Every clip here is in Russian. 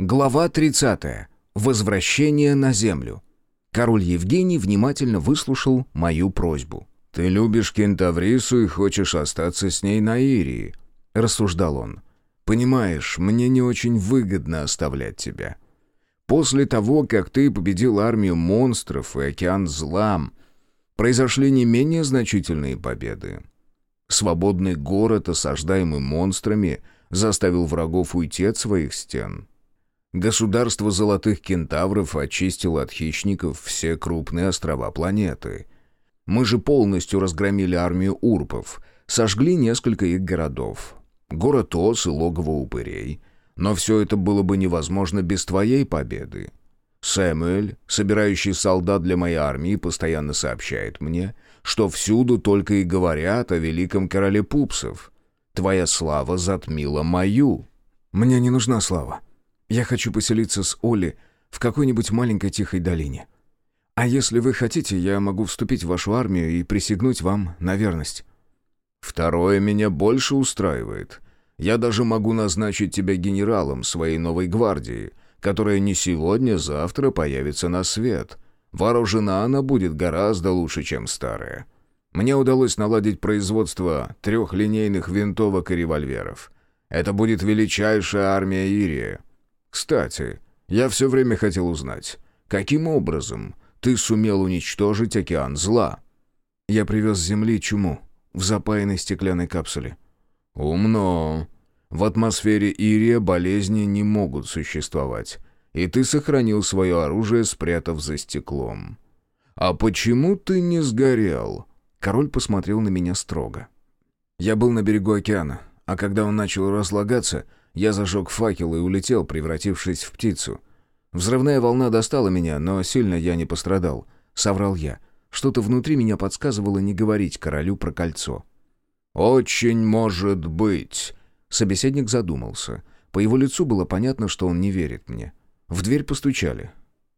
Глава 30. Возвращение на землю. Король Евгений внимательно выслушал мою просьбу. «Ты любишь кентаврису и хочешь остаться с ней на Ирии», — рассуждал он. «Понимаешь, мне не очень выгодно оставлять тебя. После того, как ты победил армию монстров и океан зла, произошли не менее значительные победы. Свободный город, осаждаемый монстрами, заставил врагов уйти от своих стен». Государство золотых кентавров очистило от хищников все крупные острова планеты. Мы же полностью разгромили армию урпов, сожгли несколько их городов. Город Ос и логово упырей. Но все это было бы невозможно без твоей победы. Сэмюэль, собирающий солдат для моей армии, постоянно сообщает мне, что всюду только и говорят о великом короле пупсов. Твоя слава затмила мою. Мне не нужна слава. Я хочу поселиться с Олли в какой-нибудь маленькой тихой долине. А если вы хотите, я могу вступить в вашу армию и присягнуть вам на верность». «Второе меня больше устраивает. Я даже могу назначить тебя генералом своей новой гвардии, которая не сегодня-завтра появится на свет. Вооружена она будет гораздо лучше, чем старая. Мне удалось наладить производство трехлинейных винтовок и револьверов. Это будет величайшая армия Ирия. Кстати, я все время хотел узнать, каким образом ты сумел уничтожить океан зла?» «Я привез с Земли чуму в запаянной стеклянной капсуле». «Умно. В атмосфере Ирия болезни не могут существовать, и ты сохранил свое оружие, спрятав за стеклом. А почему ты не сгорел?» Король посмотрел на меня строго. «Я был на берегу океана, а когда он начал разлагаться, я зажег факел и улетел, превратившись в птицу. Взрывная волна достала меня, но сильно я не пострадал. Соврал я. Что-то внутри меня подсказывало не говорить королю про кольцо. «Очень может быть», — собеседник задумался. По его лицу было понятно, что он не верит мне. В дверь постучали.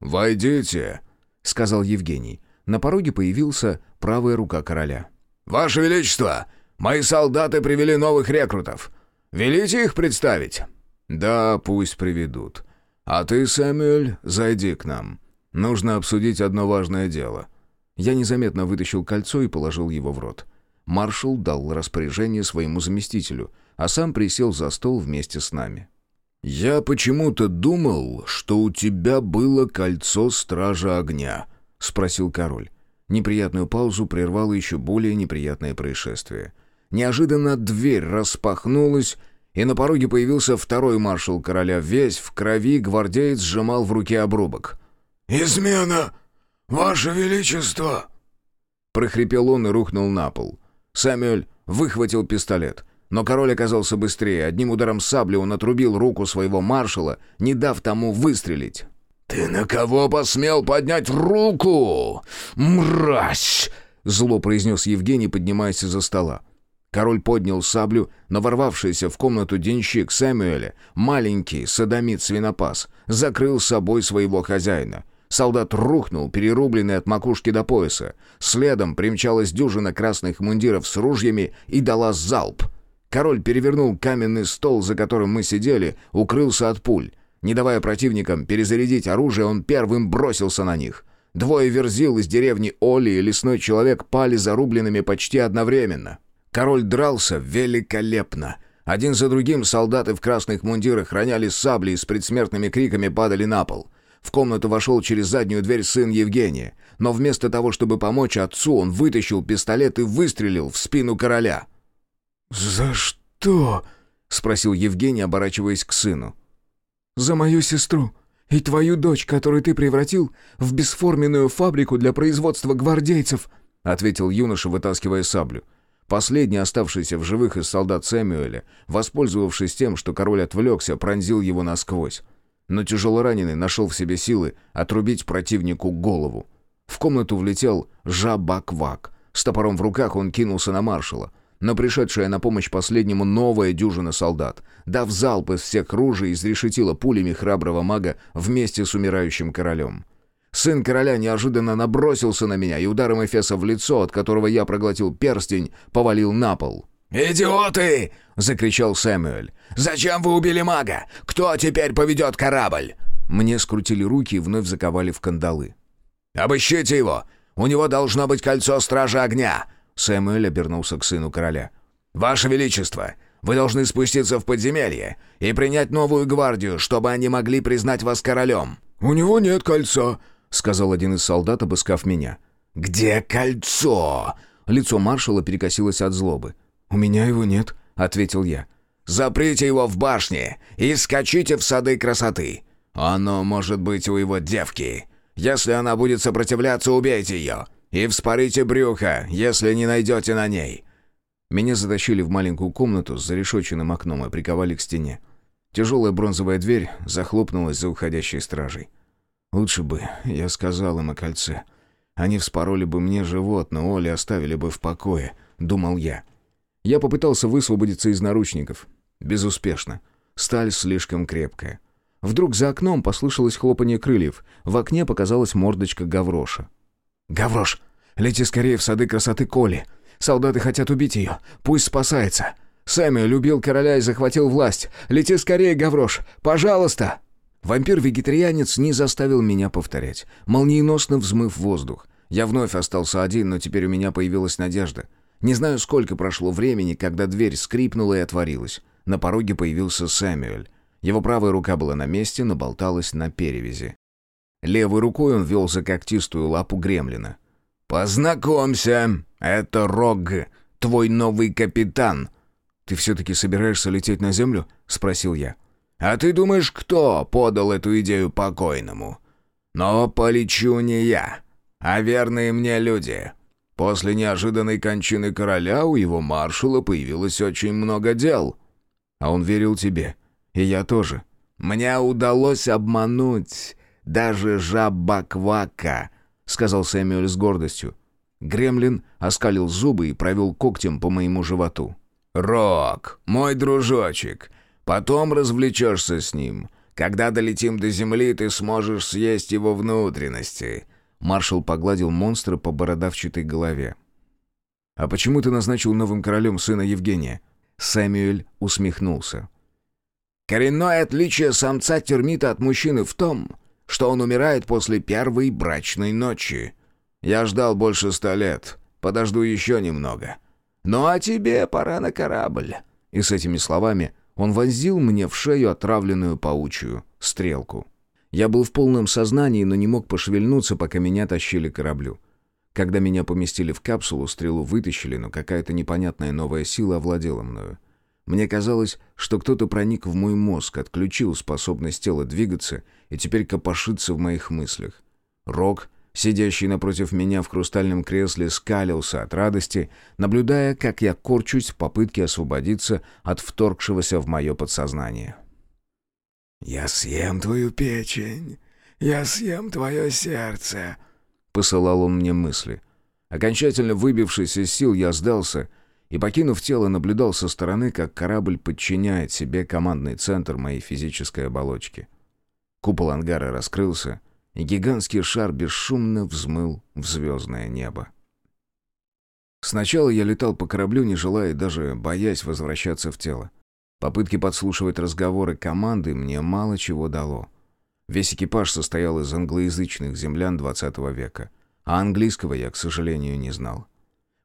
«Войдите», — сказал Евгений. На пороге появился правая рука короля. «Ваше Величество, мои солдаты привели новых рекрутов. Велите их представить?» «Да, пусть приведут. А ты, Сэмюэль, зайди к нам. Нужно обсудить одно важное дело». Я незаметно вытащил кольцо и положил его в рот. Маршал дал распоряжение своему заместителю, а сам присел за стол вместе с нами. «Я почему-то думал, что у тебя было кольцо Стража Огня», — спросил король. Неприятную паузу прервало еще более неприятное происшествие. Неожиданно дверь распахнулась, и на пороге появился второй маршал короля. Весь в крови гвардеец сжимал в руке обрубок. «Измена! Ваше Величество!» Прохрипел он и рухнул на пол. Сэмюэль выхватил пистолет. Но король оказался быстрее. Одним ударом сабли он отрубил руку своего маршала, не дав тому выстрелить. «Ты на кого посмел поднять руку? Мразь!» Зло произнес Евгений, поднимаясь из-за стола. Король поднял саблю, но ворвавшийся в комнату денщик Сэмюэля, маленький садомит-свинопас, закрыл собой своего хозяина. Солдат рухнул, перерубленный от макушки до пояса. Следом примчалась дюжина красных мундиров с ружьями и дала залп. Король перевернул каменный стол, за которым мы сидели, укрылся от пуль. Не давая противникам перезарядить оружие, он первым бросился на них. Двое верзил из деревни Оли и лесной человек пали зарубленными почти одновременно. Король дрался великолепно. Один за другим солдаты в красных мундирах роняли сабли и с предсмертными криками падали на пол. В комнату вошел через заднюю дверь сын Евгения, но вместо того, чтобы помочь отцу, он вытащил пистолет и выстрелил в спину короля. «За что?» — спросил Евгений, оборачиваясь к сыну. «За мою сестру и твою дочь, которую ты превратил в бесформенную фабрику для производства гвардейцев», — ответил юноша, вытаскивая саблю. Последний, оставшийся в живых из солдат Сэмюэля, воспользовавшись тем, что король отвлекся, пронзил его насквозь. Но тяжелораненый нашел в себе силы отрубить противнику голову. В комнату влетел Жабаквак. С топором в руках он кинулся на маршала. Но пришедшая на помощь последнему новая дюжина солдат, дав залп из всех ружей, изрешетила пулями храброго мага вместе с умирающим королем. Сын короля неожиданно набросился на меня и ударом Эфеса в лицо, от которого я проглотил перстень, повалил на пол. «Идиоты!» — закричал Сэмюэль. «Зачем вы убили мага? Кто теперь поведет корабль?» Мне скрутили руки и вновь заковали в кандалы. «Обыщите его! У него должно быть кольцо Стражи Огня!» Сэмюэль обернулся к сыну короля. «Ваше Величество, вы должны спуститься в подземелье и принять новую гвардию, чтобы они могли признать вас королем». «У него нет кольца», — сказал один из солдат, обыскав меня. «Где кольцо?» Лицо маршала перекосилось от злобы. «У меня его нет», — ответил я. «Заприте его в башне и скачите в сады красоты. Оно может быть у его девки. Если она будет сопротивляться, убейте ее. И вспорите брюхо, если не найдете на ней». Меня затащили в маленькую комнату с зарешоченным окном и приковали к стене. Тяжелая бронзовая дверь захлопнулась за уходящей стражей. Лучше бы я сказал им о кольце. Они вспороли бы мне живот, но Оли оставили бы в покое, думал я. Я попытался высвободиться из наручников. Безуспешно. Сталь слишком крепкая. Вдруг за окном послышалось хлопанье крыльев. В окне показалась мордочка Гавроша. «Гаврош, лети скорее в сады красоты Коли. Солдаты хотят убить ее. Пусть спасается. Сэмми любил короля и захватил власть. Лети скорее, Гаврош. Пожалуйста!» Вампир-вегетарианец не заставил меня повторять, молниеносно взмыв воздух. Я вновь остался один, но теперь у меня появилась надежда. Не знаю, сколько прошло времени, когда дверь скрипнула и отворилась. На пороге появился Сэмюэль. Его правая рука была на месте, но болталась на перевязи. Левой рукой он вел за когтистую лапу гремлина. «Познакомься, это Рог, твой новый капитан». «Ты все-таки собираешься лететь на землю?» — спросил я. «А ты думаешь, кто подал эту идею покойному? Но полечу не я, а верные мне люди. После неожиданной кончины короля у его маршала появилось очень много дел». «А он верил тебе. И я тоже». «Мне удалось обмануть даже жаба-квака», — сказал Сэмюэль с гордостью. Гремлин оскалил зубы и провел когтем по моему животу. «Рок, мой дружочек, потом развлечешься с ним. Когда долетим до земли, ты сможешь съесть его внутренности». Маршал погладил монстра по бородавчатой голове. «А почему ты назначил новым королем сына Евгения?» Сэмюэль усмехнулся. «Коренное отличие самца-термита от мужчины в том, что он умирает после первой брачной ночи. Я ждал больше ста лет, подожду еще немного. Ну а тебе пора на корабль». И с этими словами он вонзил мне в шею отравленную паучью стрелку. Я был в полном сознании, но не мог пошевельнуться, пока меня тащили к кораблю. Когда меня поместили в капсулу, стрелу вытащили, но какая-то непонятная новая сила овладела мною. Мне казалось, что кто-то проник в мой мозг, отключил способность тела двигаться и теперь копошится в моих мыслях. Рок, сидящий напротив меня в хрустальном кресле, скалился от радости, наблюдая, как я корчусь в попытке освободиться от вторгшегося в мое подсознание. «Я съем твою печень, я съем твое сердце», — посылал он мне мысли. Окончательно выбившись из сил, я сдался и, покинув тело, наблюдал со стороны, как корабль подчиняет себе командный центр моей физической оболочки. Купол ангара раскрылся, и гигантский шар бесшумно взмыл в звездное небо. Сначала я летал по кораблю, не желая даже боясь возвращаться в тело. Попытки подслушивать разговоры команды мне мало чего дало. Весь экипаж состоял из англоязычных землян 20 века, а английского я, к сожалению, не знал.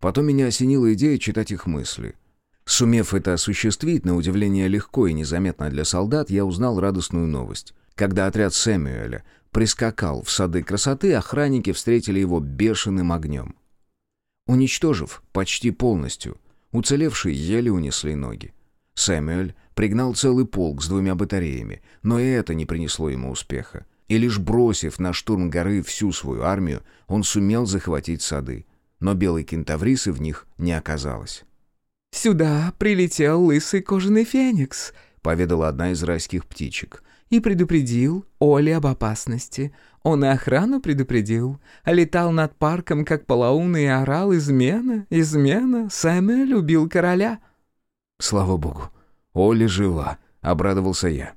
Потом меня осенила идея читать их мысли. Сумев это осуществить, на удивление легко и незаметно для солдат, я узнал радостную новость. Когда отряд Сэмюэля прискакал в сады красоты, охранники встретили его бешеным огнем. Уничтожив почти полностью, уцелевшие еле унесли ноги. Сэмюэль пригнал целый полк с двумя батареями, но и это не принесло ему успеха. И лишь бросив на штурм горы всю свою армию, он сумел захватить сады. Но белой кентаврисы в них не оказалось. «Сюда прилетел лысый кожаный феникс», — поведала одна из райских птичек. «И предупредил Оли об опасности. Он и охрану предупредил. Летал над парком, как полоумный, и орал «Измена! Измена! Сэмюэль убил короля!» «Слава богу! Оля жива!» — обрадовался я.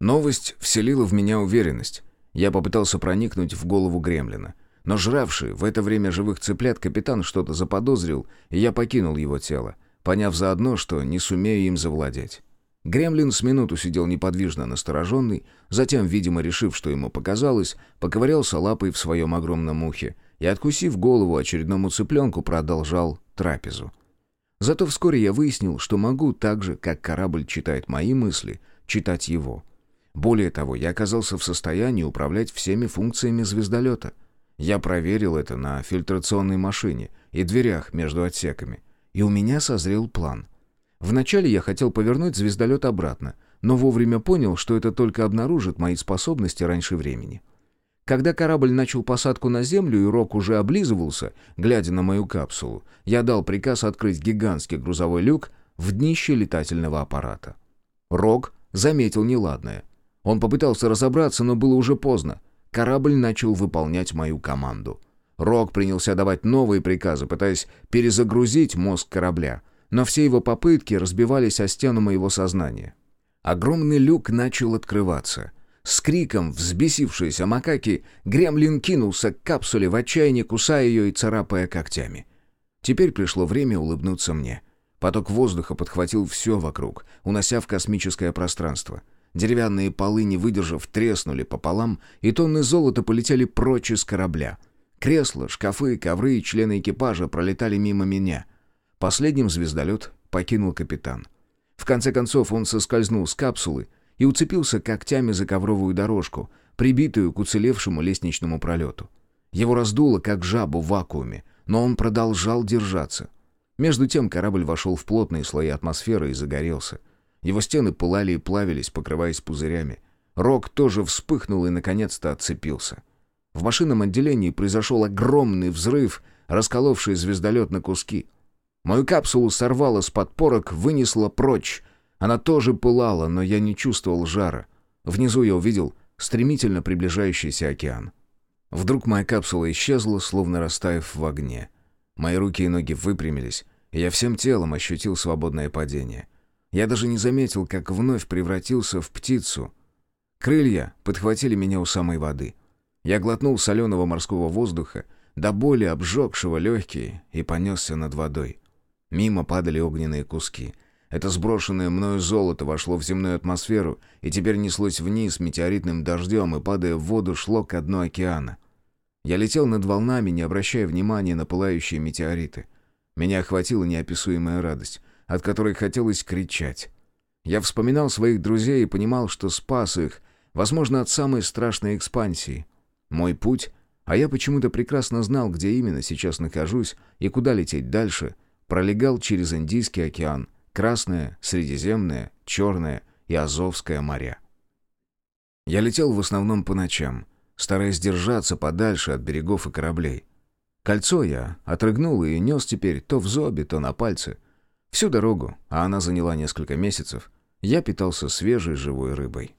Новость вселила в меня уверенность. Я попытался проникнуть в голову гремлина. Но жравший в это время живых цыплят капитан что-то заподозрил, и я покинул его тело. поняв заодно, что не сумею им завладеть. Гремлин с минуту сидел неподвижно настороженный, затем, видимо, решив, что ему показалось, поковырялся лапой в своем огромном ухе и, откусив голову очередному цыпленку, продолжал трапезу. Зато вскоре я выяснил, что могу так же, как корабль читает мои мысли, читать его. Более того, я оказался в состоянии управлять всеми функциями звездолета. Я проверил это на фильтрационной машине и дверях между отсеками. И у меня созрел план. Вначале я хотел повернуть звездолет обратно, но вовремя понял, что это только обнаружит мои способности раньше времени. Когда корабль начал посадку на Землю и Рок уже облизывался, глядя на мою капсулу, я дал приказ открыть гигантский грузовой люк в днище летательного аппарата. Рок заметил неладное. Он попытался разобраться, но было уже поздно. Корабль начал выполнять мою команду. Рок принялся давать новые приказы, пытаясь перезагрузить мозг корабля, но все его попытки разбивались о стену моего сознания. Огромный люк начал открываться — с криком взбесившиеся макаки Гремлин кинулся к капсуле в отчаянии, кусая ее и царапая когтями. Теперь пришло время улыбнуться мне. Поток воздуха подхватил все вокруг, унося в космическое пространство. Деревянные полы, не выдержав, треснули пополам, и тонны золота полетели прочь из корабля. Кресла, шкафы, ковры и члены экипажа пролетали мимо меня. Последним звездолет покинул капитан. В конце концов он соскользнул с капсулы, и уцепился когтями за ковровую дорожку, прибитую к уцелевшему лестничному пролету. Его раздуло, как жабу в вакууме, но он продолжал держаться. Между тем корабль вошел в плотные слои атмосферы и загорелся. Его стены пылали и плавились, покрываясь пузырями. Рок тоже вспыхнул и, наконец-то, отцепился. В машинном отделении произошел огромный взрыв, расколовший звездолет на куски. Мою капсулу сорвало с подпорок, вынесло прочь, она тоже пылала, но я не чувствовал жара. Внизу я увидел стремительно приближающийся океан. Вдруг моя капсула исчезла, словно растаяв в огне. Мои руки и ноги выпрямились, и я всем телом ощутил свободное падение. Я даже не заметил, как вновь превратился в птицу. Крылья подхватили меня у самой воды. Я глотнул соленого морского воздуха, до боли обжегшего легкие, и понесся над водой. Мимо падали огненные куски — это сброшенное мною золото вошло в земную атмосферу и теперь неслось вниз метеоритным дождем и, падая в воду, шло ко дну океана. Я летел над волнами, не обращая внимания на пылающие метеориты. Меня охватила неописуемая радость, от которой хотелось кричать. Я вспоминал своих друзей и понимал, что спас их, возможно, от самой страшной экспансии. Мой путь, а я почему-то прекрасно знал, где именно сейчас нахожусь и куда лететь дальше, пролегал через Индийский океан, Красное, Средиземное, Черное и Азовское моря. Я летел в основном по ночам, стараясь держаться подальше от берегов и кораблей. Кольцо я отрыгнул и нес теперь то в зобе, то на пальце. Всю дорогу, а она заняла несколько месяцев, я питался свежей живой рыбой.